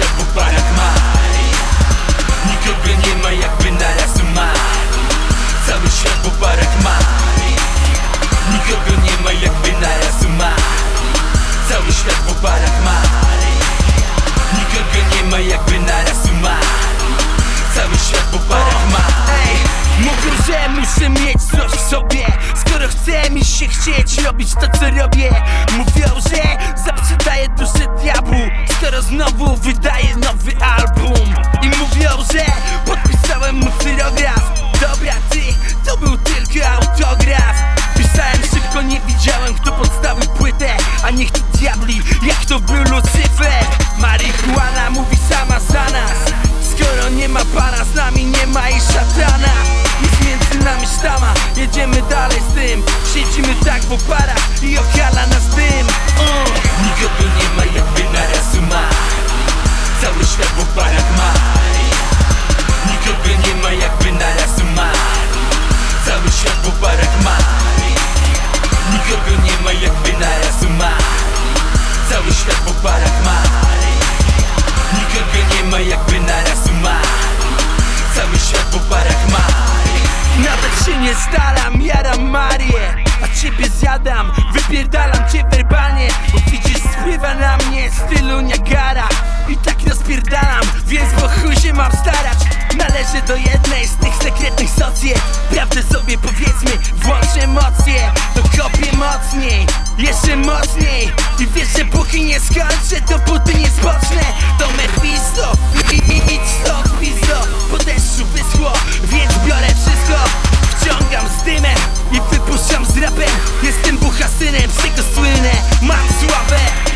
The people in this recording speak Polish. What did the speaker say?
na dwóch parach maj Nikogo nie ma jakby naraz umarł. Cały świat po parach maj Nikogo nie ma jakby naraz umarł. Cały świat po parach maj Nikogo nie ma jakby naraz umarł. Cały świat po parach maj Mówią, że muszę mieć coś w sobie. Skoro chcę mi się chcieć robić to co robię Mówią, że diabli, jak to był Lucyfer Marihuana mówi sama za nas. Skoro nie ma pana, z nami nie ma i szatana. Nic między nami sztama, jedziemy dalej z tym. Siedzimy tak w oparach i okala nas dym. Uh. Nie staram, jaram Marię A ciebie zjadam, wypierdalam cię werbalnie Bo widzisz, spływa na mnie stylu Niagara I tak rozpierdalam, więc po chuj się mam starać. Należę do jednej z tych sekretnych socje Prawdę sobie powiedzmy, włącz emocje To kopię mocniej, jeszcze mocniej. I wiesz, że póki nie skończę, dopóty nie spocznę. To Mephisto, i, i, synem, z tego słynne Mam sławę